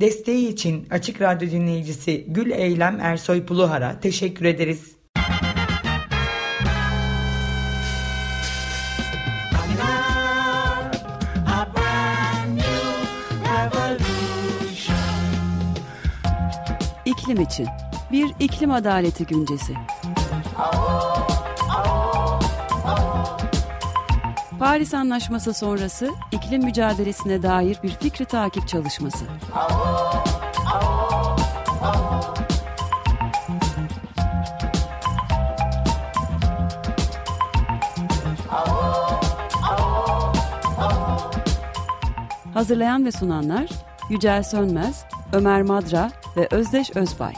Desteği için Açık Radyo dinleyicisi Gül Eylem Ersoy Puluhar'a teşekkür ederiz. İklim için bir iklim adaleti güncesi. Paris Anlaşması sonrası iklim mücadelesine dair bir fikri takip çalışması. Hazırlayan ve sunanlar Yücel Sönmez, Ömer Madra ve Özdeş Özbay.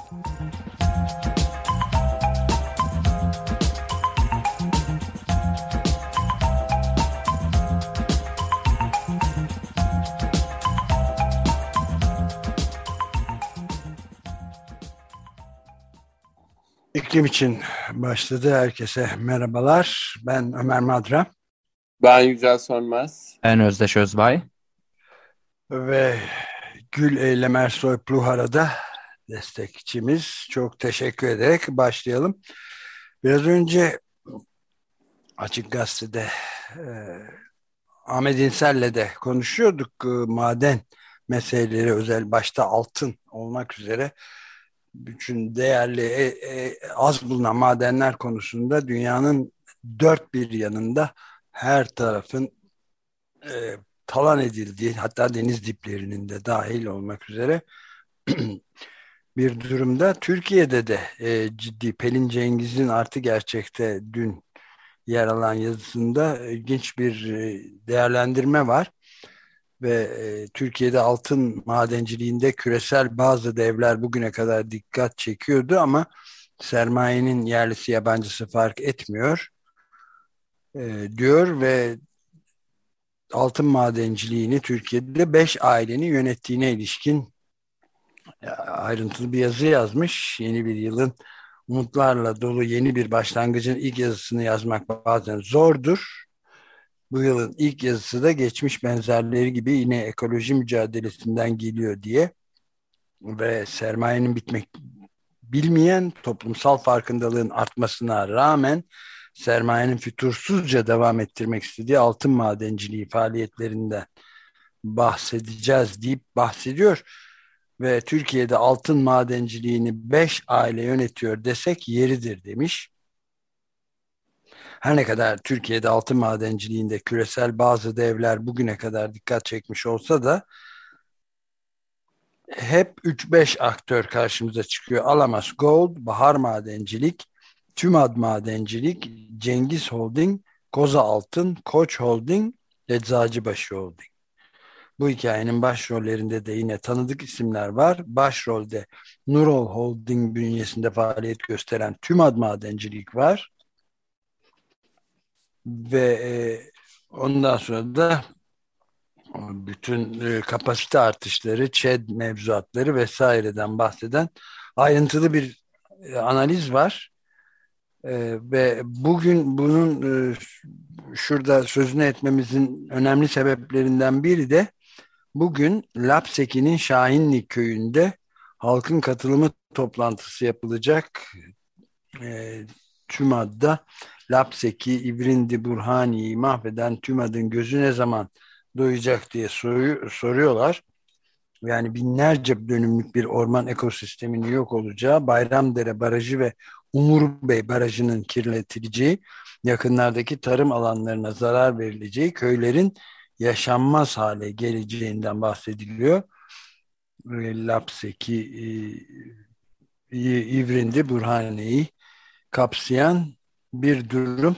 İklim için başladı. Herkese merhabalar. Ben Ömer Madra. Ben Yücel Sönmez. Ben Özdeş Özbay. Ve Gül Eylem Ersoy Pluhara'da destekçimiz. Çok teşekkür ederek başlayalım. Biraz önce Açık Gazete'de e, Ahmet İnsel'le de konuşuyorduk. E, maden meseleleri özel başta altın olmak üzere bütün değerli e, e, az bulunan madenler konusunda dünyanın dört bir yanında her tarafın e, talan edildiği hatta deniz diplerinin de dahil olmak üzere bir durumda. Türkiye'de de e, ciddi Pelin Cengiz'in artı gerçekte dün yer alan yazısında ilginç bir e, değerlendirme var ve e, Türkiye'de altın madenciliğinde küresel bazı devler bugüne kadar dikkat çekiyordu ama sermayenin yerlisi yabancısı fark etmiyor e, diyor ve altın madenciliğini Türkiye'de beş ailenin yönettiğine ilişkin e, ayrıntılı bir yazı yazmış. Yeni bir yılın umutlarla dolu yeni bir başlangıcın ilk yazısını yazmak bazen zordur. Bu yılın ilk yazısı da geçmiş benzerleri gibi yine ekoloji mücadelesinden geliyor diye ve sermayenin bitmek bilmeyen toplumsal farkındalığın artmasına rağmen sermayenin fütursuzca devam ettirmek istediği altın madenciliği faaliyetlerinden bahsedeceğiz deyip bahsediyor. Ve Türkiye'de altın madenciliğini beş aile yönetiyor desek yeridir demiş. Her ne kadar Türkiye'de altın madenciliğinde küresel bazı devler bugüne kadar dikkat çekmiş olsa da hep 3-5 aktör karşımıza çıkıyor. Alamas Gold, Bahar Madencilik, TÜMAD Madencilik, Cengiz Holding, Koza Altın, Koç Holding, Eczacıbaşı Holding. Bu hikayenin başrollerinde de yine tanıdık isimler var. Başrolde Nurol Holding bünyesinde faaliyet gösteren TÜMAD Madencilik var. Ve e, ondan sonra da bütün e, kapasite artışları, ÇED mevzuatları vesaireden bahseden ayrıntılı bir e, analiz var. Ee, ve bugün bunun e, şurada sözünü etmemizin önemli sebeplerinden biri de bugün Lapseki'nin Şahinli köyünde halkın katılımı toplantısı yapılacak. E, TÜMAD'da Lapseki, İbrindi, Burhani'yi mahveden TÜMAD'ın gözü ne zaman doyacak diye soru, soruyorlar. Yani binlerce dönümlük bir orman ekosisteminin yok olacağı, Bayramdere Barajı ve Umur Bey Barajı'nın kirletileceği, yakınlardaki tarım alanlarına zarar verileceği, köylerin yaşanmaz hale geleceğinden bahsediliyor. Lapseki, e, İvrindi, Burhani'yi kapsayan bir durum.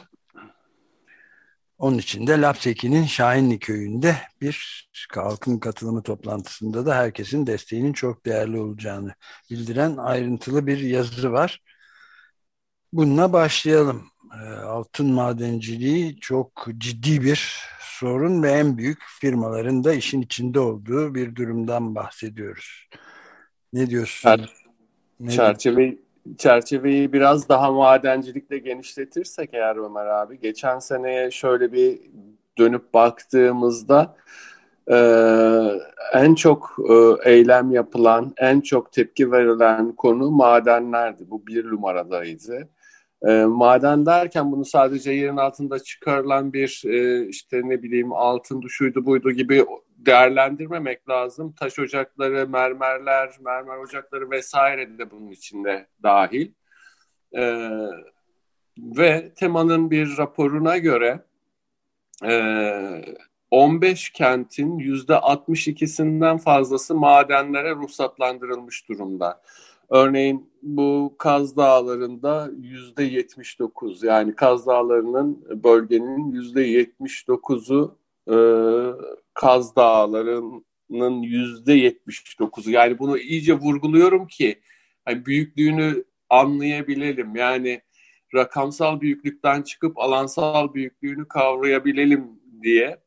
Onun için de Lapseki'nin Şahinli köyünde bir halkın katılımı toplantısında da herkesin desteğinin çok değerli olacağını bildiren ayrıntılı bir yazı var. Bununla başlayalım. Ee, altın madenciliği çok ciddi bir sorun ve en büyük firmaların da işin içinde olduğu bir durumdan bahsediyoruz. Ne diyorsun? Çer ne çerçeveyi, çerçeveyi biraz daha madencilikle genişletirsek eğer Ömer abi. Geçen seneye şöyle bir dönüp baktığımızda e, en çok e, eylem yapılan, en çok tepki verilen konu madenlerdi. Bu bir numaradaydı. E, maden derken bunu sadece yerin altında çıkarılan bir e, işte ne bileyim altın şuydu buydu gibi değerlendirmemek lazım. Taş ocakları, mermerler, mermer ocakları vesaire de bunun içinde dahil. E, ve temanın bir raporuna göre e, 15 kentin %62'sinden fazlası madenlere ruhsatlandırılmış durumda. Örneğin bu Kaz Dağları'nda %79 yani Kaz Dağları'nın bölgenin %79'u e, Kaz Dağları'nın %79'u. Yani bunu iyice vurguluyorum ki yani büyüklüğünü anlayabilelim. Yani rakamsal büyüklükten çıkıp alansal büyüklüğünü kavrayabilelim diye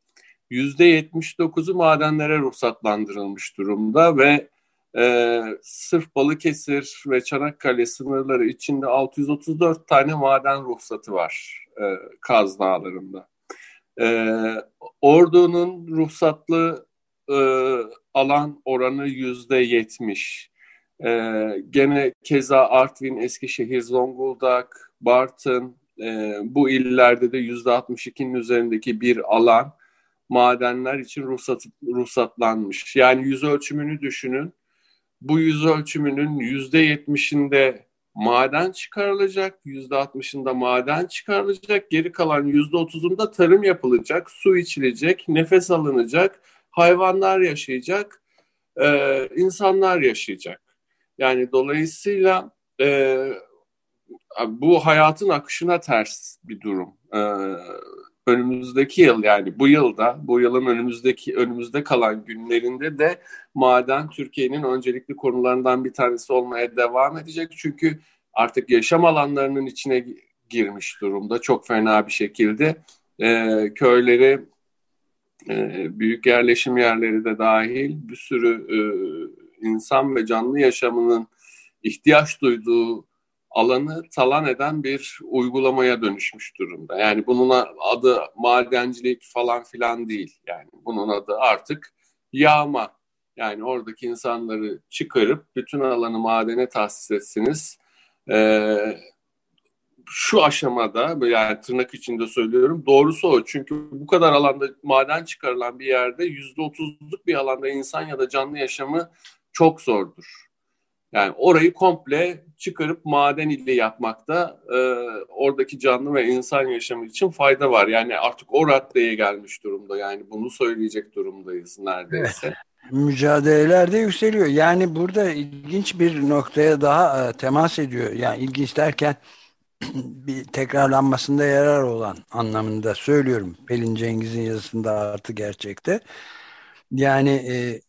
%79'u madenlere ruhsatlandırılmış durumda ve e, sırf Balıkesir ve Çanakkale sınırları içinde 634 tane maden ruhsatı var e, Kaz Dağları'nda. E, Ordu'nun ruhsatlı e, alan oranı yüzde yetmiş. E, gene keza Artvin, Eskişehir, Zonguldak, Bartın e, bu illerde de yüzde 62'nin üzerindeki bir alan madenler için ruhsat, ruhsatlanmış. Yani yüz ölçümünü düşünün. Bu yüz ölçümünün yüzde yetmişinde maden çıkarılacak, yüzde altmışında maden çıkarılacak, geri kalan yüzde otuzunda tarım yapılacak, su içilecek, nefes alınacak, hayvanlar yaşayacak, e, insanlar yaşayacak. Yani dolayısıyla e, bu hayatın akışına ters bir durum. E, önümüzdeki yıl yani bu yılda, bu yılın önümüzdeki önümüzde kalan günlerinde de maden Türkiye'nin öncelikli konularından bir tanesi olmaya devam edecek. Çünkü artık yaşam alanlarının içine girmiş durumda çok fena bir şekilde. E, köyleri, e, büyük yerleşim yerleri de dahil bir sürü e, insan ve canlı yaşamının ihtiyaç duyduğu alanı talan eden bir uygulamaya dönüşmüş durumda. Yani bunun adı madencilik falan filan değil. Yani bunun adı artık yağma. Yani oradaki insanları çıkarıp bütün alanı madene tahsis etsiniz. Ee, şu aşamada yani tırnak içinde söylüyorum doğrusu o. Çünkü bu kadar alanda maden çıkarılan bir yerde yüzde otuzluk bir alanda insan ya da canlı yaşamı çok zordur. Yani orayı komple çıkarıp maden ili yapmakta e, oradaki canlı ve insan yaşamı için fayda var. Yani artık o raddeye gelmiş durumda. Yani bunu söyleyecek durumdayız neredeyse. Mücadeleler de yükseliyor. Yani burada ilginç bir noktaya daha e, temas ediyor. Yani ilginç derken bir tekrarlanmasında yarar olan anlamında söylüyorum. Pelin Cengiz'in yazısında artı gerçekte. Yani e,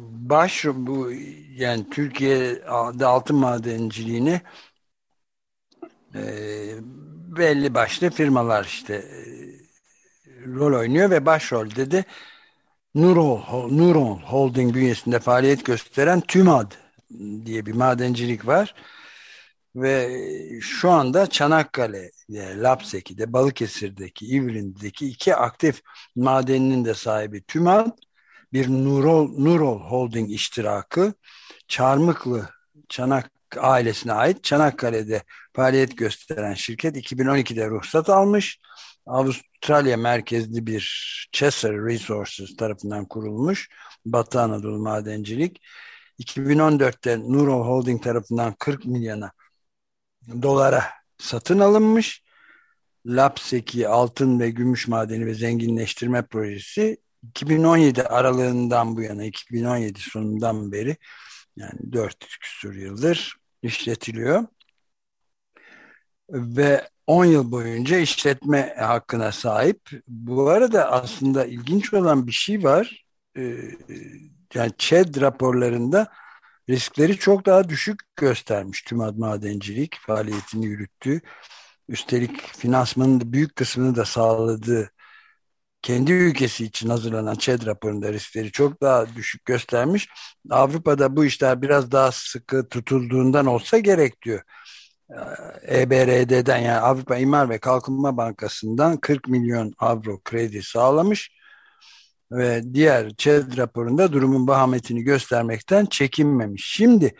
baş bu yani Türkiye'de altın madenciliğini e, belli başlı firmalar işte e, rol oynuyor ve başrolde de Nuron, Nuron Holding bünyesinde faaliyet gösteren TÜMAD diye bir madencilik var. Ve şu anda Çanakkale, Lapseki'de, Balıkesir'deki, İvrin'deki iki aktif madeninin de sahibi TÜMAD bir Nurol, Nurol Holding iştirakı Çarmıklı Çanak ailesine ait Çanakkale'de faaliyet gösteren şirket 2012'de ruhsat almış. Avustralya merkezli bir Chesser Resources tarafından kurulmuş Batı Anadolu Madencilik. 2014'te Nurol Holding tarafından 40 milyona dolara satın alınmış. Lapseki altın ve gümüş madeni ve zenginleştirme projesi 2017 aralığından bu yana 2017 sonundan beri yani 4 küsur yıldır işletiliyor. Ve 10 yıl boyunca işletme hakkına sahip. Bu arada aslında ilginç olan bir şey var. Ee, yani ÇED raporlarında riskleri çok daha düşük göstermiş tüm madencilik faaliyetini yürüttüğü. Üstelik finansmanın büyük kısmını da sağladığı kendi ülkesi için hazırlanan ÇED raporunda riskleri çok daha düşük göstermiş. Avrupa'da bu işler biraz daha sıkı tutulduğundan olsa gerek diyor. EBRD'den yani Avrupa İmar ve Kalkınma Bankası'ndan 40 milyon avro kredi sağlamış. ve diğer ÇED raporunda durumun bahametini göstermekten çekinmemiş. Şimdi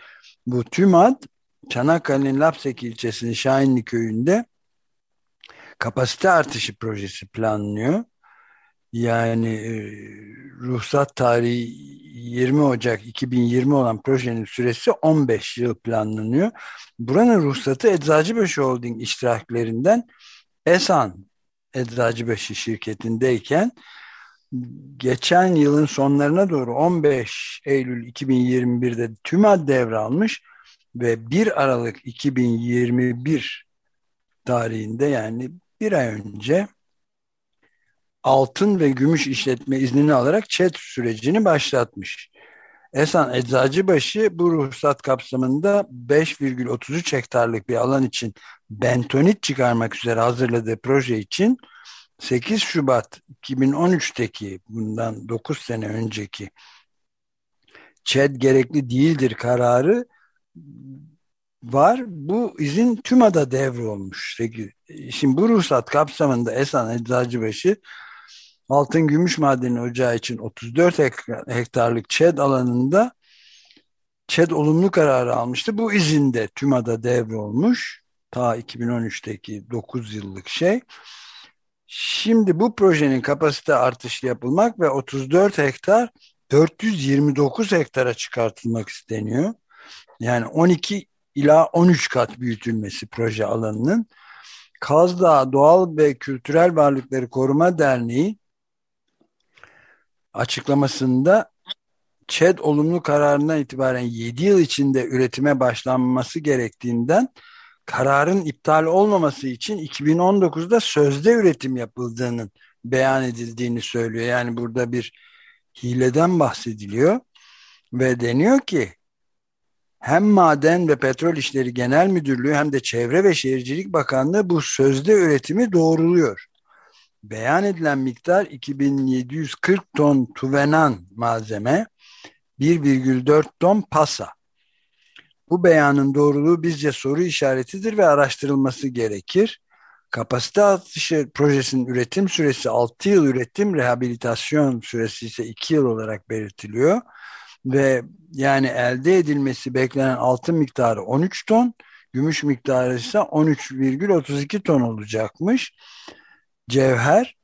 bu TÜMAD Çanakkale'nin Lapsek ilçesinin Şahinli köyünde kapasite artışı projesi planlıyor. Yani e, ruhsat tarihi 20 Ocak 2020 olan projenin süresi 15 yıl planlanıyor. Buranın ruhsatı Eczacıbaşı Holding iştiraklerinden Esan Eczacıbaşı şirketindeyken geçen yılın sonlarına doğru 15 Eylül 2021'de TÜMAD devralmış ve 1 Aralık 2021 tarihinde yani bir ay önce altın ve gümüş işletme iznini alarak ÇED sürecini başlatmış. Esan Eczacıbaşı bu ruhsat kapsamında 5,33 hektarlık bir alan için bentonit çıkarmak üzere hazırladığı proje için 8 Şubat 2013'teki bundan 9 sene önceki ÇED gerekli değildir kararı var. Bu izin TÜMA'da devrolmuş. Şimdi bu ruhsat kapsamında Esan Eczacıbaşı altın gümüş madeni ocağı için 34 hektarlık ÇED alanında ÇED olumlu kararı almıştı. Bu izinde TÜMA'da devrolmuş. Ta 2013'teki 9 yıllık şey. Şimdi bu projenin kapasite artışı yapılmak ve 34 hektar 429 hektara çıkartılmak isteniyor. Yani 12 ila 13 kat büyütülmesi proje alanının. Kazdağ Doğal ve Kültürel Varlıkları Koruma Derneği açıklamasında ÇED olumlu kararından itibaren 7 yıl içinde üretime başlanması gerektiğinden kararın iptal olmaması için 2019'da sözde üretim yapıldığının beyan edildiğini söylüyor. Yani burada bir hileden bahsediliyor ve deniyor ki hem Maden ve Petrol İşleri Genel Müdürlüğü hem de Çevre ve Şehircilik Bakanlığı bu sözde üretimi doğruluyor. Beyan edilen miktar 2740 ton tuvenan malzeme, 1,4 ton pasa. Bu beyanın doğruluğu bizce soru işaretidir ve araştırılması gerekir. Kapasite artışı projesinin üretim süresi 6 yıl üretim, rehabilitasyon süresi ise 2 yıl olarak belirtiliyor. Ve yani elde edilmesi beklenen altın miktarı 13 ton, gümüş miktarı ise 13,32 ton olacakmış. Cevher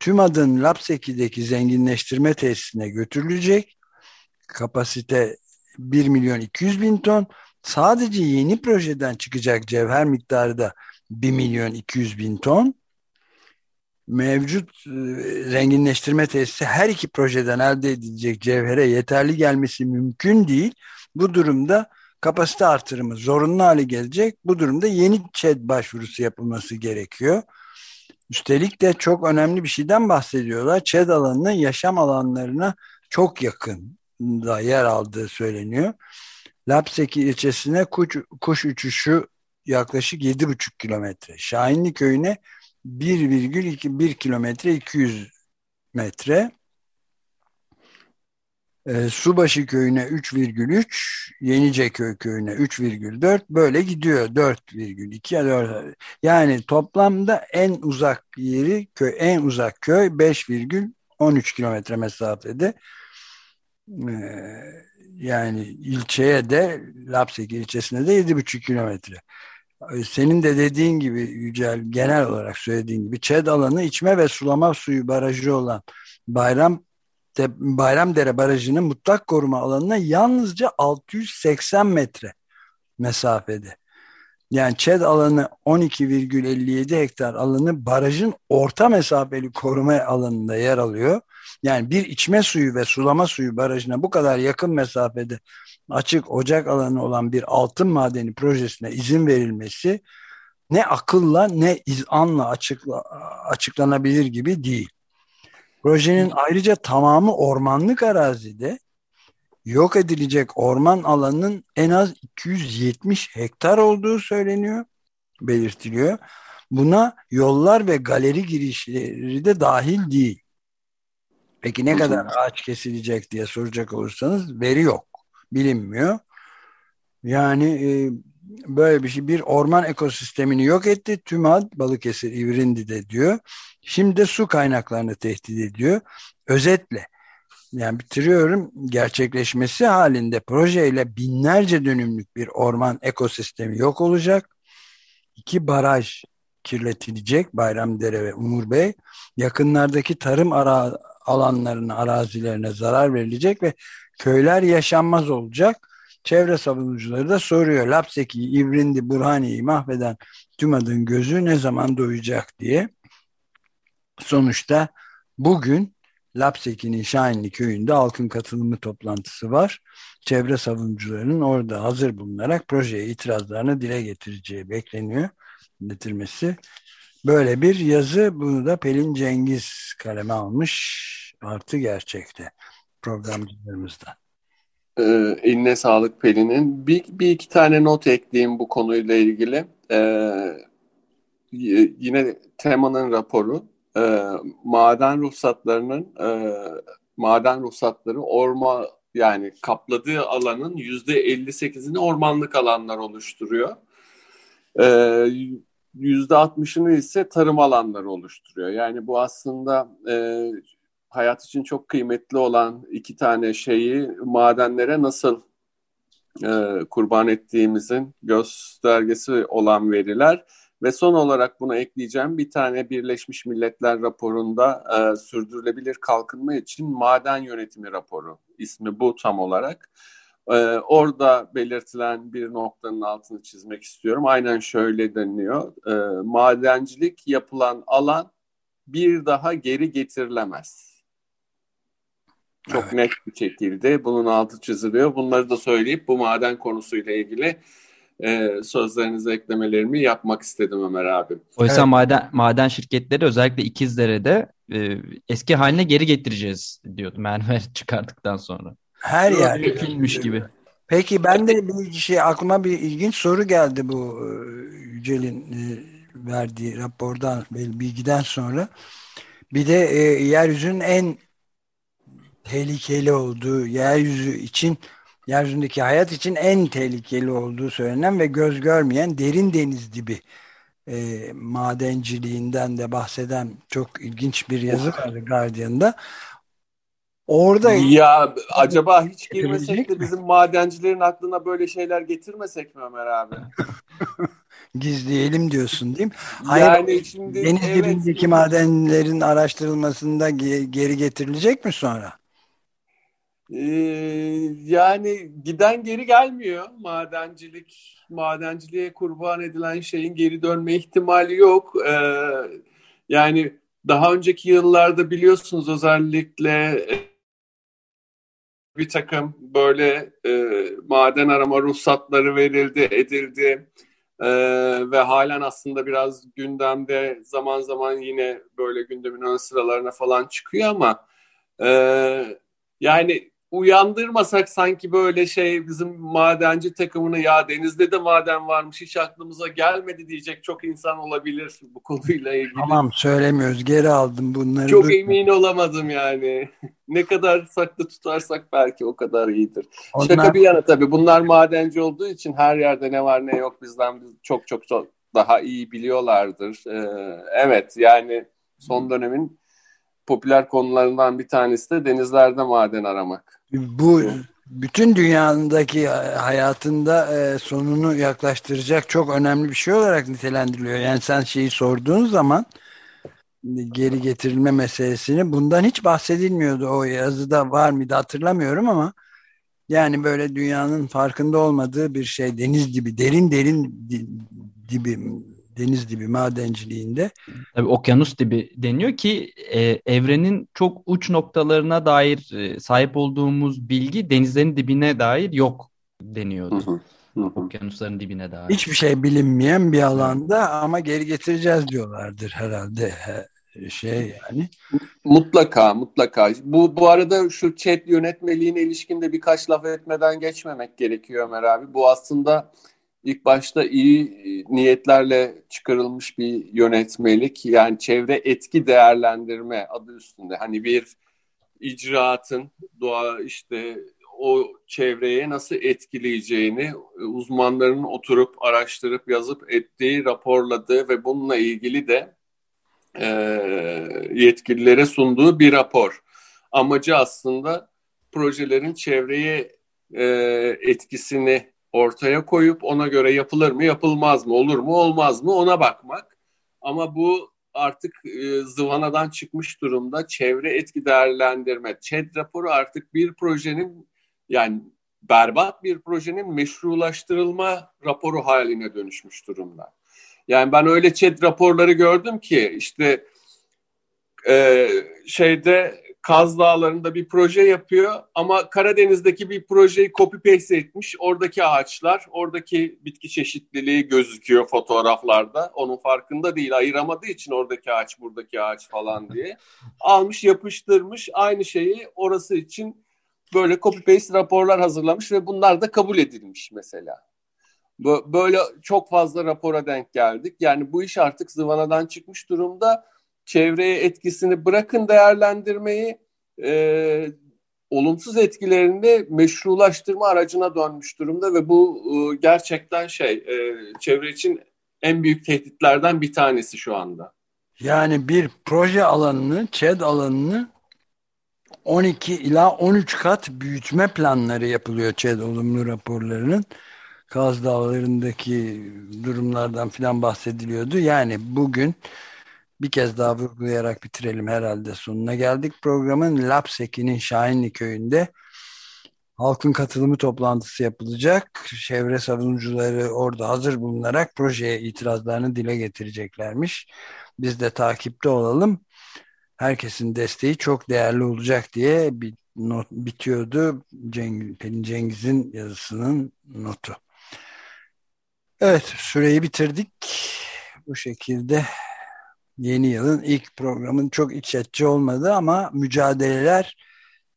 tüm adın Lapseki'deki zenginleştirme tesisine götürülecek. Kapasite 1 milyon 200 bin ton. Sadece yeni projeden çıkacak cevher miktarı da 1 milyon 200 bin ton. Mevcut e, zenginleştirme tesisi her iki projeden elde edilecek cevhere yeterli gelmesi mümkün değil. Bu durumda kapasite artırımı zorunlu hale gelecek. Bu durumda yeni ÇED başvurusu yapılması gerekiyor. Üstelik de çok önemli bir şeyden bahsediyorlar. ÇED alanının yaşam alanlarına çok yakın da yer aldığı söyleniyor. Lapseki ilçesine kuş, kuş uçuşu yaklaşık 7,5 kilometre. Şahinli köyüne 1,1 kilometre 200 metre. E, Subaşı köyüne 3,3, Yeniceköy köyüne 3,4 böyle gidiyor 4,2 4 yani toplamda en uzak yeri köy en uzak köy 5,13 kilometre mesafede. E, yani ilçeye de Lapseki ilçesine de 7,5 kilometre. Senin de dediğin gibi Yücel genel olarak söylediğin gibi ÇED alanı içme ve sulama suyu barajı olan Bayram Bayramdere Barajı'nın mutlak koruma alanına yalnızca 680 metre mesafede. Yani ÇED alanı 12,57 hektar alanı barajın orta mesafeli koruma alanında yer alıyor. Yani bir içme suyu ve sulama suyu barajına bu kadar yakın mesafede açık ocak alanı olan bir altın madeni projesine izin verilmesi ne akılla ne izanla açıkla, açıklanabilir gibi değil. Projenin ayrıca tamamı ormanlık arazide yok edilecek orman alanının en az 270 hektar olduğu söyleniyor, belirtiliyor. Buna yollar ve galeri girişleri de dahil değil. Peki ne kadar ağaç kesilecek diye soracak olursanız veri yok. Bilinmiyor. Yani e, böyle bir şey bir orman ekosistemini yok etti. TÜMAD Balıkesir İvrindi'de diyor. Şimdi de su kaynaklarını tehdit ediyor. özetle yani bitiriyorum gerçekleşmesi halinde projeyle binlerce dönümlük bir orman ekosistemi yok olacak. İki baraj kirletilecek Bayramdere ve Umur Bey. Yakınlardaki tarım ara alanlarına, arazilerine zarar verilecek ve köyler yaşanmaz olacak. Çevre savunucuları da soruyor. Lapseki, İvrindi, Burhani'yi mahveden tüm adın gözü ne zaman doyacak diye. Sonuçta bugün Lapseki'nin Şahinli köyünde halkın katılımı toplantısı var. Çevre savunucularının orada hazır bulunarak projeye itirazlarını dile getireceği bekleniyor. Getirmesi. Böyle bir yazı bunu da Pelin Cengiz kaleme almış. Artı gerçekte programcılarımızdan. Ee, eline sağlık Pelin'in. Bir, bir iki tane not ekleyeyim bu konuyla ilgili. Ee, yine temanın raporu e, maden ruhsatlarının e, maden ruhsatları orma yani kapladığı alanın yüzde 58'ini ormanlık alanlar oluşturuyor. E, yüzde 60'ını ise tarım alanları oluşturuyor. Yani bu aslında e, hayat için çok kıymetli olan iki tane şeyi madenlere nasıl e, kurban ettiğimizin göstergesi olan veriler ve son olarak buna ekleyeceğim bir tane Birleşmiş Milletler raporunda e, sürdürülebilir kalkınma için maden yönetimi raporu. ismi bu tam olarak. E, orada belirtilen bir noktanın altını çizmek istiyorum. Aynen şöyle deniliyor. E, madencilik yapılan alan bir daha geri getirilemez. Çok evet. net bir şekilde bunun altı çiziliyor. Bunları da söyleyip bu maden konusuyla ilgili e, sözlerinize eklemelerimi yapmak istedim Ömer abi. Oysa evet. maden maden şirketleri özellikle İkizdere'de e, eski haline geri getireceğiz diyordu mermer çıkardıktan sonra. Her yer. Mümkünmüş gibi. Peki ben de bir şey aklıma bir ilginç soru geldi bu e, Yücel'in e, verdiği rapordan bilgiden sonra. Bir de e, yeryüzünün en tehlikeli olduğu yeryüzü için yeryüzündeki hayat için en tehlikeli olduğu söylenen ve göz görmeyen derin deniz dibi e, madenciliğinden de bahseden çok ilginç bir yazı vardı Guardian'da. Orada ya acaba hiç girmesek de bizim madencilerin aklına böyle şeyler getirmesek mi Ömer abi? Gizleyelim diyorsun değil mi? Hayır, yani şimdi deniz evet, dibindeki madenlerin araştırılmasında geri getirilecek mi sonra? Ee, yani giden geri gelmiyor. Madencilik, madenciliğe kurban edilen şeyin geri dönme ihtimali yok. Ee, yani daha önceki yıllarda biliyorsunuz özellikle e, bir takım böyle e, maden arama ruhsatları verildi, edildi. Ee, ve halen aslında biraz gündemde zaman zaman yine böyle gündemin ön sıralarına falan çıkıyor ama e, yani uyandırmasak sanki böyle şey bizim madenci takımını ya denizde de maden varmış hiç aklımıza gelmedi diyecek çok insan olabilir bu konuyla ilgili. Tamam söylemiyoruz geri aldım bunları. Çok dur. emin olamadım yani. ne kadar saklı tutarsak belki o kadar iyidir. Onlar... Şaka bir yana tabii bunlar madenci olduğu için her yerde ne var ne yok bizden çok çok çok daha iyi biliyorlardır. Ee, evet yani son dönemin popüler konularından bir tanesi de denizlerde maden aramak. Bu bütün dünyadaki hayatında e, sonunu yaklaştıracak çok önemli bir şey olarak nitelendiriliyor. Yani sen şeyi sorduğun zaman geri getirilme meselesini bundan hiç bahsedilmiyordu. O yazıda var mıydı hatırlamıyorum ama yani böyle dünyanın farkında olmadığı bir şey deniz gibi derin derin dibi deniz dibi madenciliğinde. Tabii okyanus dibi deniyor ki e, evrenin çok uç noktalarına dair e, sahip olduğumuz bilgi denizlerin dibine dair yok deniyordu. Okyanusların dibine dair. Hiçbir şey bilinmeyen bir alanda ama geri getireceğiz diyorlardır herhalde şey yani. Mutlaka mutlaka. Bu bu arada şu chat yönetmeliğine ilişkinde birkaç laf etmeden geçmemek gerekiyor Ömer abi. Bu aslında ilk başta iyi e, niyetlerle çıkarılmış bir yönetmelik. Yani çevre etki değerlendirme adı üstünde. Hani bir icraatın doğa işte o çevreye nasıl etkileyeceğini uzmanların oturup araştırıp yazıp ettiği, raporladığı ve bununla ilgili de e, yetkililere sunduğu bir rapor. amacı aslında projelerin çevreye e, etkisini ortaya koyup ona göre yapılır mı yapılmaz mı olur mu olmaz mı ona bakmak. Ama bu artık e, zıvanadan çıkmış durumda çevre etki değerlendirme. ÇED raporu artık bir projenin yani berbat bir projenin meşrulaştırılma raporu haline dönüşmüş durumda. Yani ben öyle ÇED raporları gördüm ki işte e, şeyde Kaz Dağları'nda bir proje yapıyor ama Karadeniz'deki bir projeyi copy paste etmiş. Oradaki ağaçlar, oradaki bitki çeşitliliği gözüküyor fotoğraflarda. Onun farkında değil, ayıramadığı için oradaki ağaç, buradaki ağaç falan diye. Almış, yapıştırmış aynı şeyi orası için böyle copy paste raporlar hazırlamış ve bunlar da kabul edilmiş mesela. Böyle çok fazla rapora denk geldik. Yani bu iş artık zıvanadan çıkmış durumda çevreye etkisini bırakın değerlendirmeyi e, olumsuz etkilerini meşrulaştırma aracına dönmüş durumda ve bu e, gerçekten şey e, çevre için en büyük tehditlerden bir tanesi şu anda. Yani bir proje alanını, ÇED alanını 12 ila 13 kat büyütme planları yapılıyor ÇED olumlu raporlarının. Kaz Dağları'ndaki durumlardan filan bahsediliyordu. Yani bugün bir kez daha vurgulayarak bitirelim herhalde sonuna geldik. Programın Lapseki'nin Şahinli köyünde halkın katılımı toplantısı yapılacak. Çevre savunucuları orada hazır bulunarak projeye itirazlarını dile getireceklermiş. Biz de takipte olalım. Herkesin desteği çok değerli olacak diye bir not bitiyordu Cengiz, Pelin Cengiz'in yazısının notu. Evet süreyi bitirdik. Bu şekilde yeni yılın ilk programın çok iç açıcı olmadı ama mücadeleler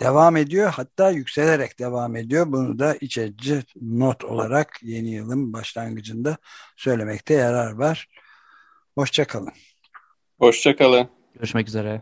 devam ediyor. Hatta yükselerek devam ediyor. Bunu da iç açıcı not olarak yeni yılın başlangıcında söylemekte yarar var. Hoşçakalın. Hoşçakalın. Görüşmek üzere.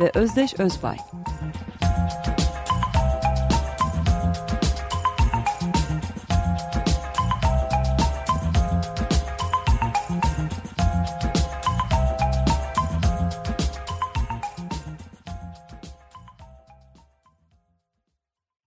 ve Özdeş Özbay.